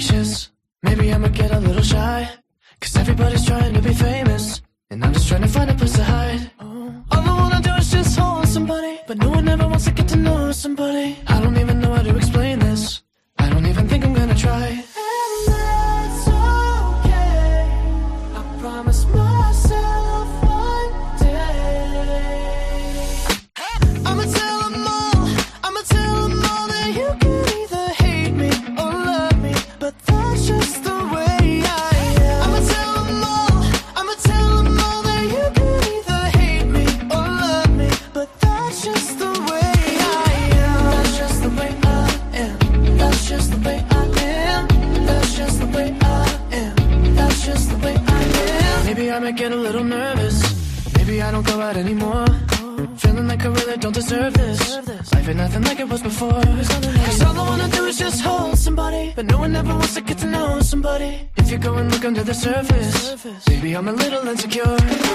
anxious. Maybe I'ma get a little shy. Cause everybody's trying to be famous. And I'm just trying to find a place to hide. All I wanna do is just hold somebody. But no one ever wants to get to know somebody. I don't even know how to explain. I get a little nervous. Maybe I don't go out anymore. Feeling like I really don't deserve this. Life ain't nothing like it was before. Cause all I wanna do is just hold somebody. But no one ever wants to get to know somebody. If you go and look under the surface, maybe I'm a little insecure.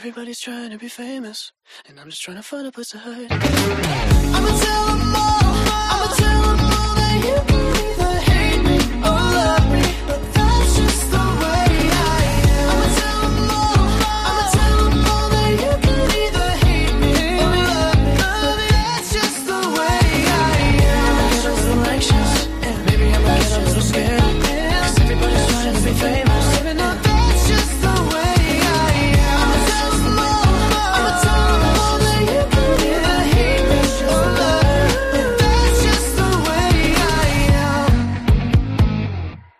Everybody's trying to be famous, and I'm just trying to find a place to hide. I'ma tell them all. I'ma